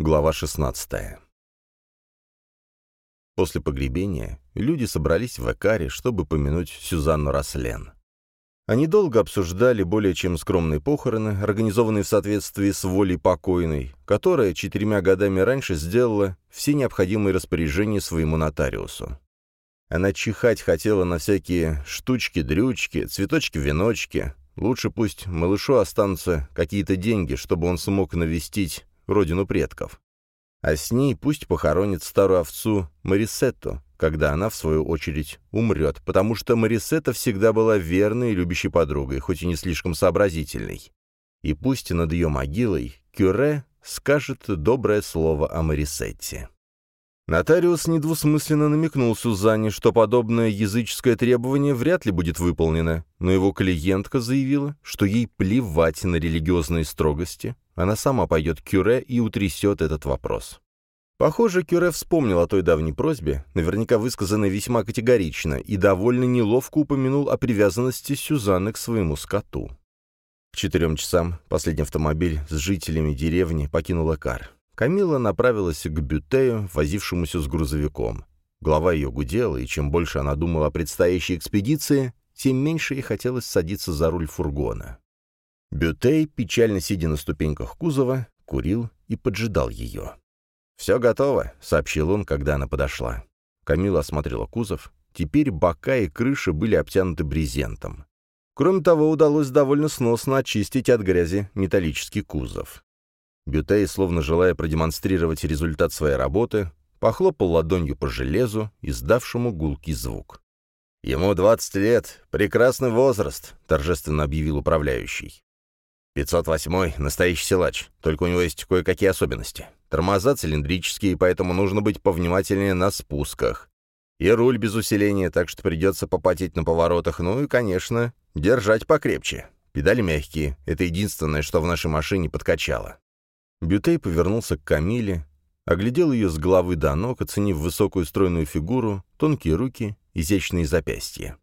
глава 16. После погребения люди собрались в Экаре, чтобы помянуть Сюзанну Рослен. Они долго обсуждали более чем скромные похороны, организованные в соответствии с волей покойной, которая четырьмя годами раньше сделала все необходимые распоряжения своему нотариусу. Она чихать хотела на всякие штучки-дрючки, цветочки-веночки. Лучше пусть малышу останутся какие-то деньги, чтобы он смог навестить родину предков. А с ней пусть похоронит старую овцу Марисетту, когда она, в свою очередь, умрет, потому что Марисетта всегда была верной и любящей подругой, хоть и не слишком сообразительной. И пусть над ее могилой Кюре скажет доброе слово о Марисетте. Нотариус недвусмысленно намекнул Сюзанне, что подобное языческое требование вряд ли будет выполнено, но его клиентка заявила, что ей плевать на религиозные строгости, она сама пойдет к Кюре и утрясет этот вопрос. Похоже, Кюре вспомнил о той давней просьбе, наверняка высказанной весьма категорично, и довольно неловко упомянул о привязанности Сюзанны к своему скоту. К четырем часам последний автомобиль с жителями деревни покинул Экар. Камила направилась к Бютею, возившемуся с грузовиком. Голова ее гудела, и чем больше она думала о предстоящей экспедиции, тем меньше ей хотелось садиться за руль фургона. Бютей, печально сидя на ступеньках кузова, курил и поджидал ее. «Все готово», — сообщил он, когда она подошла. Камила осмотрела кузов. Теперь бока и крыша были обтянуты брезентом. Кроме того, удалось довольно сносно очистить от грязи металлический кузов. Бютей, словно желая продемонстрировать результат своей работы, похлопал ладонью по железу, издавшему гулкий звук. «Ему 20 лет, прекрасный возраст», — торжественно объявил управляющий. «508-й — настоящий силач, только у него есть кое-какие особенности. Тормоза цилиндрические, поэтому нужно быть повнимательнее на спусках. И руль без усиления, так что придется попотеть на поворотах, ну и, конечно, держать покрепче. Педали мягкие, это единственное, что в нашей машине подкачало. Бютей повернулся к Камиле, оглядел ее с головы до ног, оценив высокую стройную фигуру, тонкие руки, изящные запястья.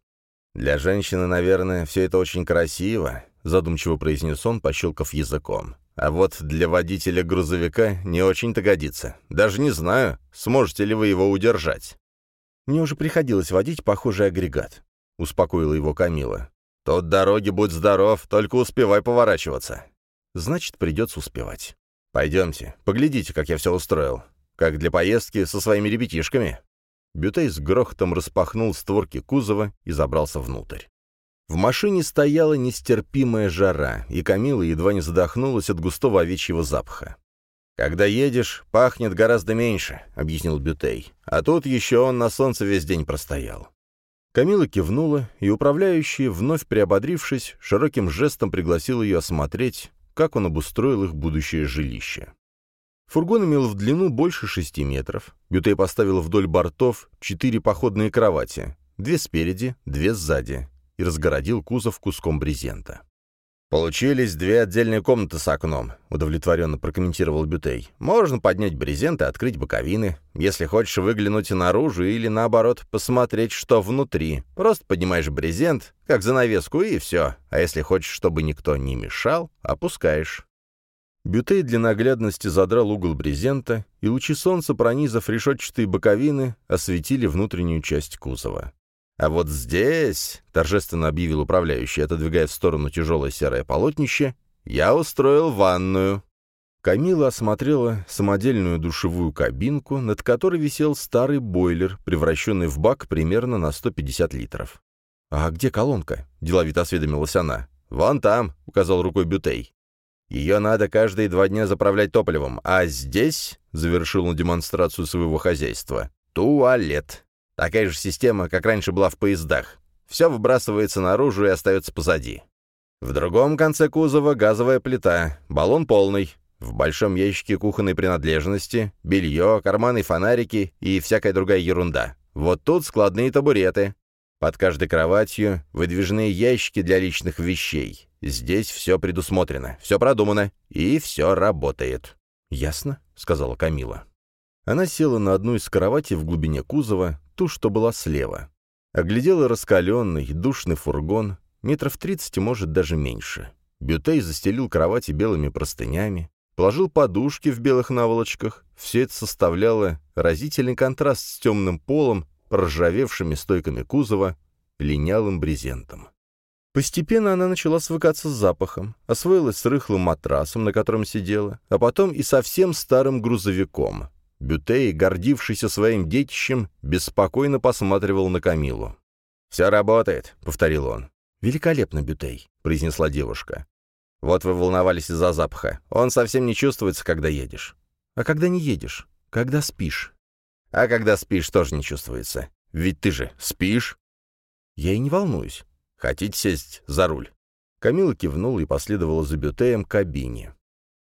«Для женщины, наверное, все это очень красиво», — задумчиво произнес он, пощелкав языком. «А вот для водителя грузовика не очень-то годится. Даже не знаю, сможете ли вы его удержать». «Мне уже приходилось водить похожий агрегат», — успокоила его Камила. «Тут дороги, будь здоров, только успевай поворачиваться». «Значит, придется успевать». «Пойдемте, поглядите, как я все устроил. Как для поездки со своими ребятишками». Бютей с грохотом распахнул створки кузова и забрался внутрь. В машине стояла нестерпимая жара, и Камила едва не задохнулась от густого овечьего запаха. «Когда едешь, пахнет гораздо меньше», — объяснил Бютей. «А тут еще он на солнце весь день простоял». Камила кивнула, и управляющий, вновь приободрившись, широким жестом пригласил ее осмотреть, как он обустроил их будущее жилище. Фургон имел в длину больше шести метров. Бютей поставил вдоль бортов четыре походные кровати, две спереди, две сзади, и разгородил кузов куском брезента. «Получились две отдельные комнаты с окном», — удовлетворенно прокомментировал Бютей. «Можно поднять брезент и открыть боковины. Если хочешь выглянуть наружу или, наоборот, посмотреть, что внутри, просто поднимаешь брезент, как занавеску, и все. А если хочешь, чтобы никто не мешал, опускаешь». Бютей для наглядности задрал угол брезента, и лучи солнца, пронизав решетчатые боковины, осветили внутреннюю часть кузова. А вот здесь, — торжественно объявил управляющий, отодвигая в сторону тяжелое серое полотнище, — я устроил ванную. Камила осмотрела самодельную душевую кабинку, над которой висел старый бойлер, превращенный в бак примерно на 150 литров. «А где колонка?» — деловито осведомилась она. «Вон там», — указал рукой Бютей. «Ее надо каждые два дня заправлять топливом, а здесь», — завершил он демонстрацию своего хозяйства, — «туалет». Такая же система, как раньше была в поездах. Все выбрасывается наружу и остается позади. В другом конце кузова газовая плита, баллон полный. В большом ящике кухонной принадлежности, белье, карманы, фонарики и всякая другая ерунда. Вот тут складные табуреты. Под каждой кроватью выдвижные ящики для личных вещей. Здесь все предусмотрено, все продумано и все работает. «Ясно», — сказала Камила. Она села на одну из кроватей в глубине кузова, ту, что была слева. Оглядела раскаленный, душный фургон, метров тридцать, может, даже меньше. Бютей застелил кровати белыми простынями, положил подушки в белых наволочках. Все это составляло разительный контраст с темным полом, проржавевшими стойками кузова, линялым брезентом. Постепенно она начала свыкаться с запахом, освоилась с рыхлым матрасом, на котором сидела, а потом и совсем старым грузовиком. Бютей, гордившийся своим детищем, беспокойно посматривал на Камилу. «Все работает», — повторил он. «Великолепно, Бютей», — произнесла девушка. «Вот вы волновались из-за запаха. Он совсем не чувствуется, когда едешь». «А когда не едешь? Когда спишь?» «А когда спишь, тоже не чувствуется. Ведь ты же спишь?» «Я и не волнуюсь. Хотите сесть за руль?» Камила кивнула и последовала за Бютеем к кабине.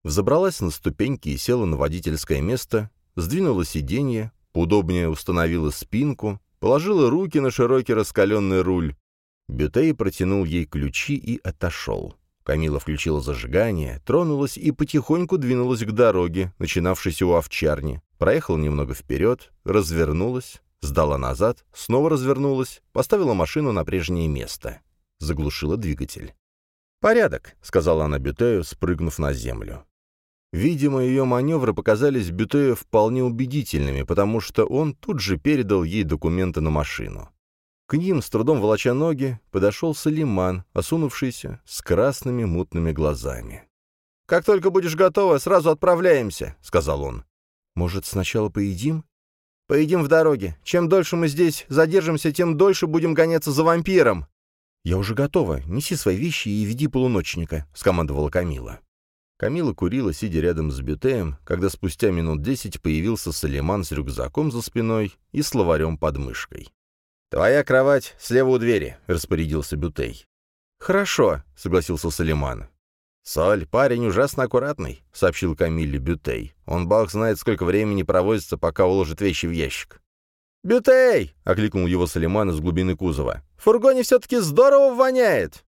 Взобралась на ступеньки и села на водительское место, сдвинула сиденье, поудобнее установила спинку, положила руки на широкий раскаленный руль. Бютей протянул ей ключи и отошел. Камила включила зажигание, тронулась и потихоньку двинулась к дороге, начинавшейся у овчарни, проехала немного вперед, развернулась, сдала назад, снова развернулась, поставила машину на прежнее место. Заглушила двигатель. «Порядок», — сказала она Бютею, спрыгнув на землю. Видимо, ее маневры показались Бютею вполне убедительными, потому что он тут же передал ей документы на машину. К ним, с трудом волоча ноги, подошел Салиман, осунувшийся, с красными мутными глазами. «Как только будешь готова, сразу отправляемся», — сказал он. «Может, сначала поедим?» «Поедим в дороге. Чем дольше мы здесь задержимся, тем дольше будем гоняться за вампиром». «Я уже готова. Неси свои вещи и веди полуночника», — скомандовала Камила. Камила курила, сидя рядом с Бютеем, когда спустя минут десять появился Салиман с рюкзаком за спиной и словарем под мышкой. «Твоя кровать слева у двери», — распорядился Бютей. «Хорошо», — согласился Салиман. «Соль, парень ужасно аккуратный», — сообщил Камилле Бютей. «Он, бог знает, сколько времени проводится, пока уложит вещи в ящик». «Бютей!» — окликнул его Салиман из глубины кузова. «В фургоне все-таки здорово воняет!»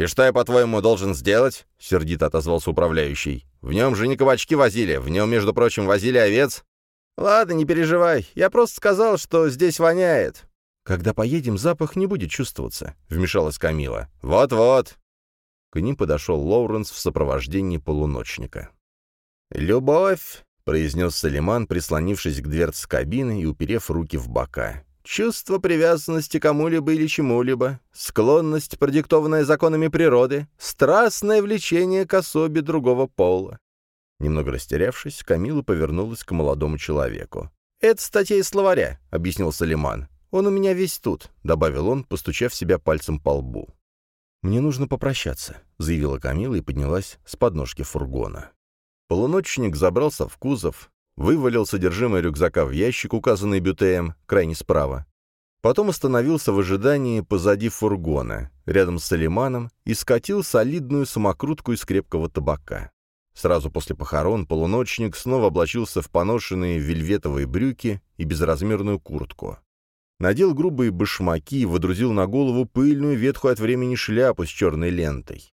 «И что я, по-твоему, должен сделать?» — сердито отозвался управляющий. «В нем же не кабачки возили, в нем, между прочим, возили овец». «Ладно, не переживай, я просто сказал, что здесь воняет». «Когда поедем, запах не будет чувствоваться», — вмешалась Камила. «Вот-вот». К ним подошел Лоуренс в сопровождении полуночника. «Любовь», — произнес Салиман, прислонившись к дверце кабины и уперев руки в бока. Чувство привязанности кому-либо или чему-либо, склонность, продиктованная законами природы, страстное влечение к особе другого пола. Немного растерявшись, Камила повернулась к молодому человеку. «Это статья из словаря», — объяснил Салиман. «Он у меня весь тут», — добавил он, постучав себя пальцем по лбу. «Мне нужно попрощаться», — заявила Камила и поднялась с подножки фургона. Полуночник забрался в кузов, вывалил содержимое рюкзака в ящик, указанный бютеем, крайне справа. Потом остановился в ожидании позади фургона, рядом с Салиманом, и скатил солидную самокрутку из крепкого табака. Сразу после похорон полуночник снова облачился в поношенные вельветовые брюки и безразмерную куртку. Надел грубые башмаки и водрузил на голову пыльную, ветхую от времени шляпу с черной лентой.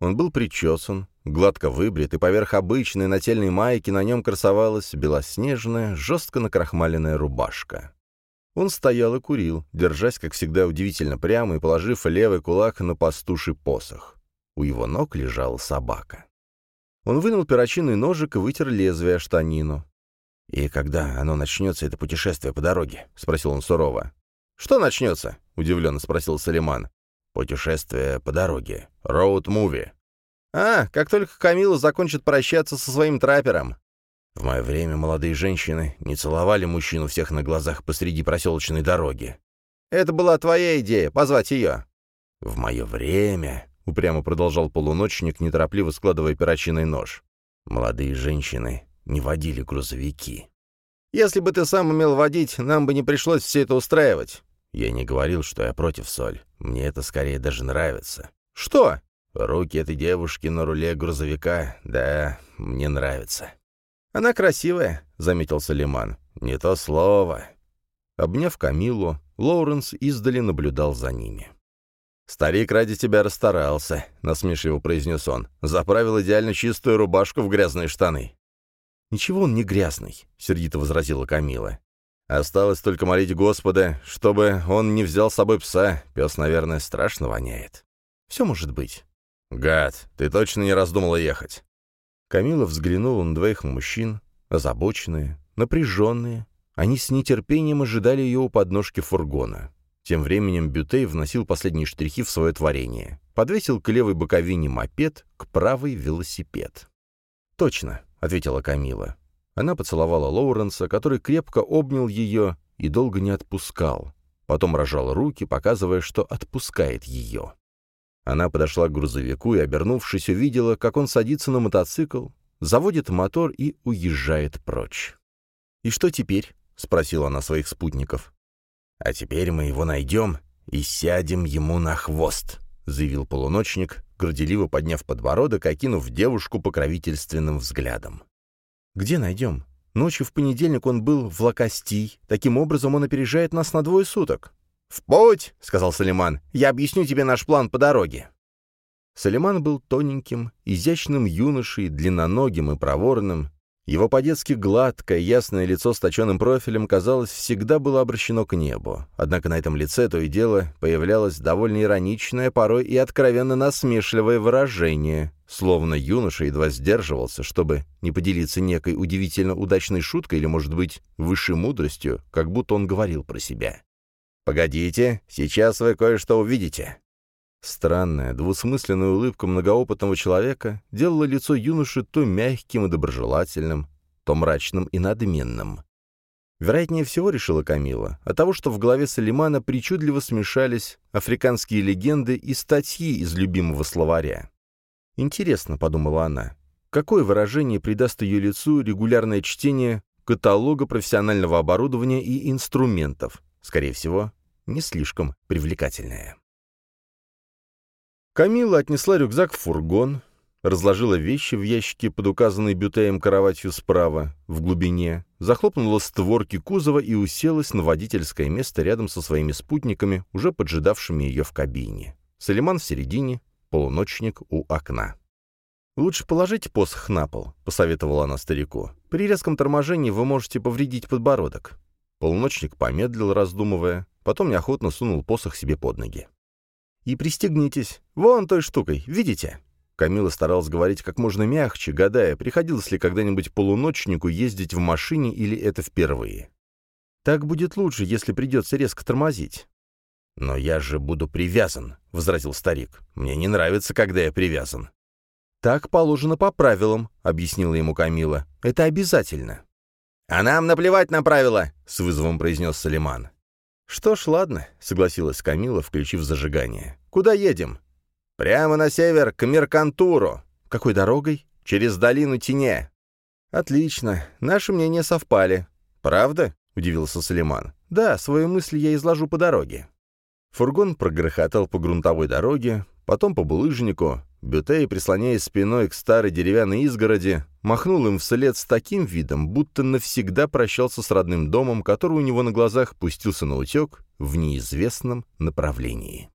Он был причесан, гладко выбрит, и поверх обычной нательной майки на нем красовалась белоснежная, жестко накрахмаленная рубашка. Он стоял и курил, держась, как всегда, удивительно прямо и положив левый кулак на пастуший посох. У его ног лежала собака. Он вынул перочинный ножик и вытер лезвие штанину. «И когда оно начнется, это путешествие по дороге?» — спросил он сурово. «Что начнется?» — удивленно спросил Салиман. «Путешествие по дороге. Роуд-муви». «А, как только Камила закончит прощаться со своим траппером». В мое время молодые женщины не целовали мужчину всех на глазах посреди проселочной дороги. «Это была твоя идея, позвать ее». «В мое время», — упрямо продолжал полуночник, неторопливо складывая перочинный нож, «молодые женщины не водили грузовики». «Если бы ты сам умел водить, нам бы не пришлось все это устраивать». Я не говорил, что я против соль. Мне это скорее даже нравится. «Что?» «Руки этой девушки на руле грузовика, да, мне нравится». «Она красивая», — заметил Салиман. «Не то слово». Обняв Камилу, Лоуренс издали наблюдал за ними. «Старик ради тебя расстарался», — насмешливо произнес он. «Заправил идеально чистую рубашку в грязные штаны». «Ничего он не грязный», — сердито возразила Камила. «Осталось только молить Господа, чтобы он не взял с собой пса. Пес, наверное, страшно воняет». «Все может быть». «Гад, ты точно не раздумала ехать?» Камила взглянула на двоих мужчин, озабоченные, напряженные. Они с нетерпением ожидали ее у подножки фургона. Тем временем Бютей вносил последние штрихи в свое творение. Подвесил к левой боковине мопед, к правой велосипед. «Точно», — ответила Камила. Она поцеловала Лоуренса, который крепко обнял ее и долго не отпускал. Потом рожал руки, показывая, что отпускает ее. Она подошла к грузовику и, обернувшись, увидела, как он садится на мотоцикл, заводит мотор и уезжает прочь. «И что теперь?» — спросила она своих спутников. «А теперь мы его найдем и сядем ему на хвост», — заявил полуночник, горделиво подняв подбородок, окинув девушку покровительственным взглядом. «Где найдем? Ночью в понедельник он был в Лакости. Таким образом, он опережает нас на двое суток». «В путь!» — сказал Салиман. «Я объясню тебе наш план по дороге». Салиман был тоненьким, изящным юношей, длинноногим и проворным. Его по-детски гладкое, ясное лицо с точенным профилем, казалось, всегда было обращено к небу. Однако на этом лице то и дело появлялось довольно ироничное, порой и откровенно насмешливое выражение, словно юноша едва сдерживался, чтобы не поделиться некой удивительно удачной шуткой или, может быть, высшей мудростью, как будто он говорил про себя. «Погодите, сейчас вы кое-что увидите». Странная, двусмысленная улыбка многоопытного человека делала лицо юноши то мягким и доброжелательным, то мрачным и надменным. Вероятнее всего, решила Камила, от того, что в голове Салимана причудливо смешались африканские легенды и статьи из любимого словаря. «Интересно», — подумала она, — «какое выражение придаст ее лицу регулярное чтение каталога профессионального оборудования и инструментов, скорее всего, не слишком привлекательное». Камила отнесла рюкзак в фургон, разложила вещи в ящике под указанной бютеем кроватью справа, в глубине, захлопнула створки кузова и уселась на водительское место рядом со своими спутниками, уже поджидавшими ее в кабине. Салиман в середине, полуночник у окна. «Лучше положите посох на пол», — посоветовала она старику. «При резком торможении вы можете повредить подбородок». Полуночник помедлил, раздумывая, потом неохотно сунул посох себе под ноги. И пристегнитесь. Вон той штукой, видите?» Камила старалась говорить как можно мягче, гадая, приходилось ли когда-нибудь полуночнику ездить в машине или это впервые. «Так будет лучше, если придется резко тормозить». «Но я же буду привязан», — возразил старик. «Мне не нравится, когда я привязан». «Так положено по правилам», — объяснила ему Камила. «Это обязательно». «А нам наплевать на правила», — с вызовом произнес Салиман. «Что ж, ладно», — согласилась Камила, включив зажигание. «Куда едем?» «Прямо на север, к Меркантуру». «Какой дорогой?» «Через долину Тине». «Отлично. Наши мнения совпали». «Правда?» — удивился Салиман. «Да, свои мысли я изложу по дороге». Фургон прогрохотал по грунтовой дороге, потом по булыжнику. Бютей, прислоняясь спиной к старой деревянной изгороди, махнул им вслед с таким видом, будто навсегда прощался с родным домом, который у него на глазах пустился на утек в неизвестном направлении.